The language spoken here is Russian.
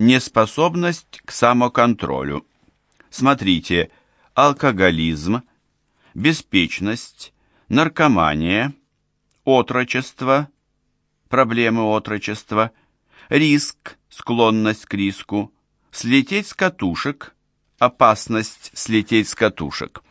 Неспособность к самоконтролю. Смотрите, алкоголизм, беспечность, наркомания, отрочество, проблемы отрочества, риск, склонность к риску, слететь с катушек, опасность слететь с катушек.